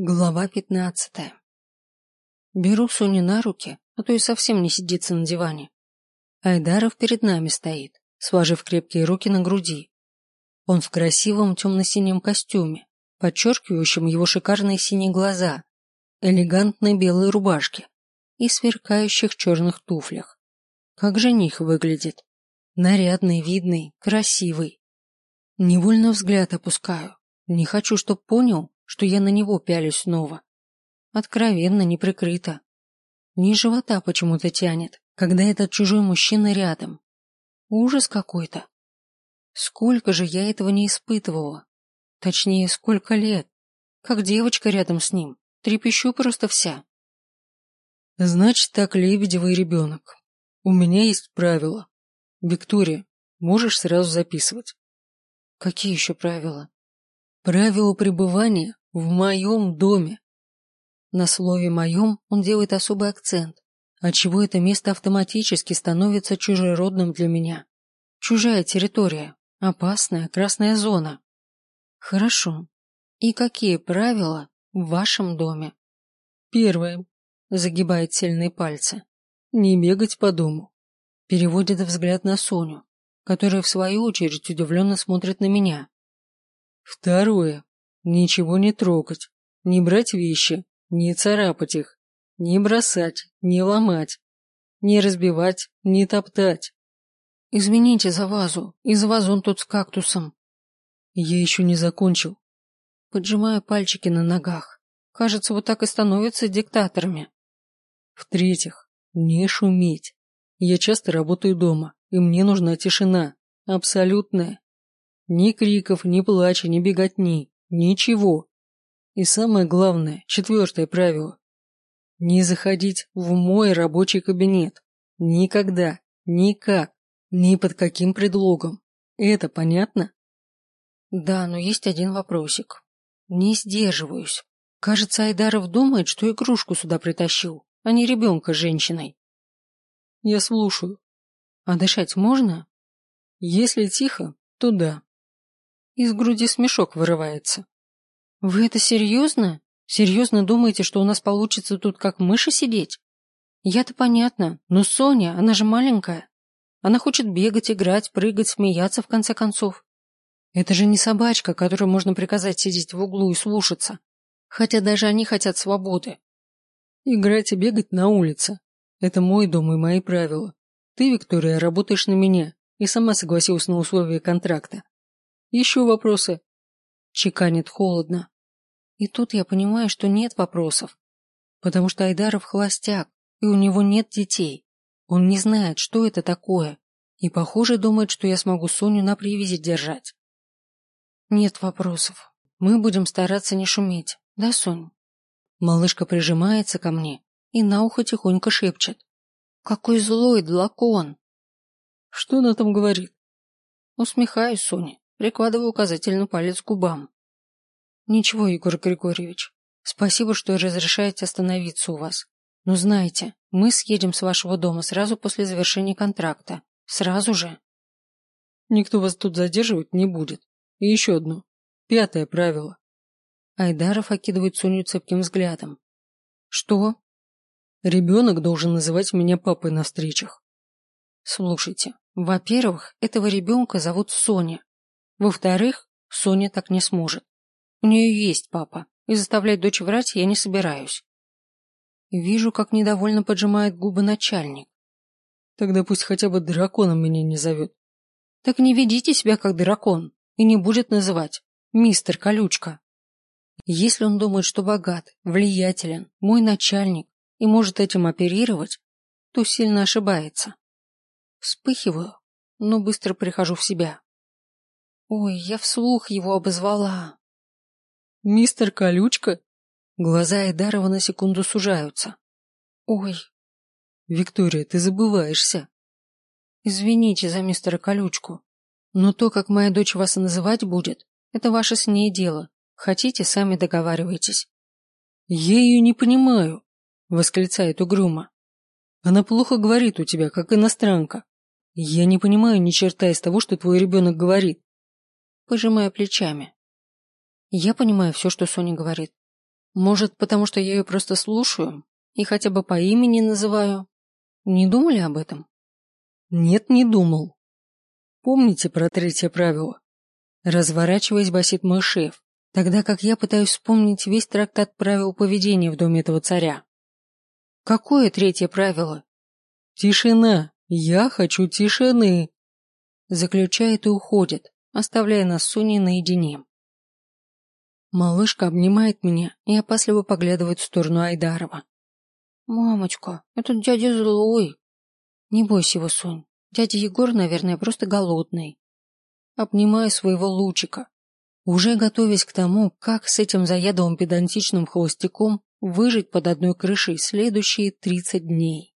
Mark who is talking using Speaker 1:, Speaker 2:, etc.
Speaker 1: Глава пятнадцатая. Беру Соню на руки, а то и совсем не сидится на диване. Айдаров перед нами стоит, сложив крепкие руки на груди. Он в красивом темно-синем костюме, подчеркивающем его шикарные синие глаза, элегантной белой рубашке и сверкающих черных туфлях. Как жених выглядит. Нарядный, видный, красивый. Невольно взгляд опускаю. Не хочу, чтоб понял, что я на него пялюсь снова. Откровенно, неприкрыто. Ни живота почему-то тянет, когда этот чужой мужчина рядом. Ужас какой-то. Сколько же я этого не испытывала. Точнее, сколько лет. Как девочка рядом с ним. Трепещу просто вся.
Speaker 2: Значит, так Лебедева и ребенок. У меня есть правила. Виктория, можешь сразу записывать.
Speaker 1: Какие еще правила?
Speaker 2: Правила пребывания в моем доме.
Speaker 1: На слове «моем» он делает особый акцент, отчего это место автоматически становится чужеродным для меня. Чужая территория, опасная красная зона. Хорошо. И какие правила в вашем доме?
Speaker 2: Первое. Загибает сильные пальцы. Не бегать по дому.
Speaker 1: Переводит взгляд на Соню, которая в свою очередь удивленно смотрит на меня.
Speaker 2: Второе. Ничего не трогать, не брать вещи, не царапать их, не бросать, не ломать, не разбивать, не топтать.
Speaker 1: Извините за вазу, из вазон тут с кактусом.
Speaker 2: Я еще не закончил.
Speaker 1: Поджимая пальчики на ногах. Кажется, вот так и становятся диктаторами.
Speaker 2: В-третьих, не шуметь. Я часто работаю дома, и мне нужна тишина. Абсолютная. Ни криков, ни плача, ни беготни. Ничего. И самое главное, четвертое правило. Не заходить в мой рабочий кабинет. Никогда. Никак. Ни под каким предлогом. Это понятно?
Speaker 1: Да, но есть один вопросик. Не сдерживаюсь. Кажется, Айдаров думает, что игрушку сюда притащил, а не ребенка с женщиной.
Speaker 2: Я слушаю.
Speaker 1: А дышать можно?
Speaker 2: Если тихо, то да.
Speaker 1: Из груди смешок вырывается. Вы это серьезно? Серьезно думаете, что у нас получится тут как мыши сидеть? Я-то понятно, но Соня, она же маленькая. Она хочет бегать, играть, прыгать, смеяться в конце концов. Это же не собачка, которой можно приказать сидеть в углу и слушаться. Хотя даже они хотят свободы.
Speaker 2: Играть и бегать на улице. Это мой дом и мои правила. Ты, Виктория, работаешь на меня и сама согласилась на условия контракта. Еще вопросы?
Speaker 1: Чеканит холодно. И тут я понимаю, что нет вопросов. Потому что Айдаров холостяк, и у него нет детей. Он не знает, что это такое. И, похоже, думает, что я смогу Соню на привязи держать. Нет вопросов. Мы будем стараться не шуметь. Да, Сонь? Малышка прижимается ко мне и на ухо тихонько шепчет. Какой злой длакон!
Speaker 2: Что она там говорит?
Speaker 1: Усмехаюсь Соне. Прикладываю указательный палец к губам. Ничего, Егор Григорьевич. Спасибо, что разрешаете остановиться у вас. Но знаете, мы съедем с вашего дома сразу после завершения контракта. Сразу же.
Speaker 2: Никто вас тут задерживать не будет. И еще одно. Пятое правило.
Speaker 1: Айдаров окидывает Соню цепким взглядом. Что?
Speaker 2: Ребенок должен называть меня папой на встречах.
Speaker 1: Слушайте, во-первых, этого ребенка зовут Соня. Во-вторых, Соня так не сможет. У нее есть папа, и заставлять дочь врать я не собираюсь. Вижу, как недовольно поджимает губы начальник.
Speaker 2: Тогда пусть хотя бы драконом меня не зовет.
Speaker 1: Так не ведите себя как дракон и не будет называть мистер Колючка. Если он думает, что богат, влиятелен, мой начальник и может этим оперировать, то сильно ошибается. Вспыхиваю, но быстро прихожу в себя. Ой, я вслух его обозвала.
Speaker 2: Мистер Колючка?
Speaker 1: Глаза Эдарова на секунду сужаются. Ой.
Speaker 2: Виктория, ты забываешься.
Speaker 1: Извините за мистера Колючку. Но то, как моя дочь вас называть будет, это ваше с ней дело. Хотите, сами договаривайтесь.
Speaker 2: Я ее не понимаю, восклицает угрюмо. Она плохо говорит у тебя, как иностранка. Я не понимаю ни черта из того, что твой ребенок говорит
Speaker 1: пожимая плечами. Я понимаю все, что Соня говорит. Может, потому что я ее просто слушаю и хотя бы по имени называю? Не думали об этом?
Speaker 2: Нет, не думал. Помните про третье правило? Разворачиваясь, басит мой шеф, тогда как я пытаюсь вспомнить весь трактат правил поведения в доме этого царя.
Speaker 1: Какое третье правило?
Speaker 2: Тишина. Я хочу тишины.
Speaker 1: Заключает и уходит, оставляя нас с Соней наедине. Малышка обнимает меня и опасливо поглядывает в сторону Айдарова. «Мамочка, этот дядя злой!» «Не бойся его, Сонь. Дядя Егор, наверное, просто голодный». Обнимаю своего лучика, уже готовясь к тому, как с этим заядовым педантичным холостяком выжить под одной крышей следующие тридцать дней.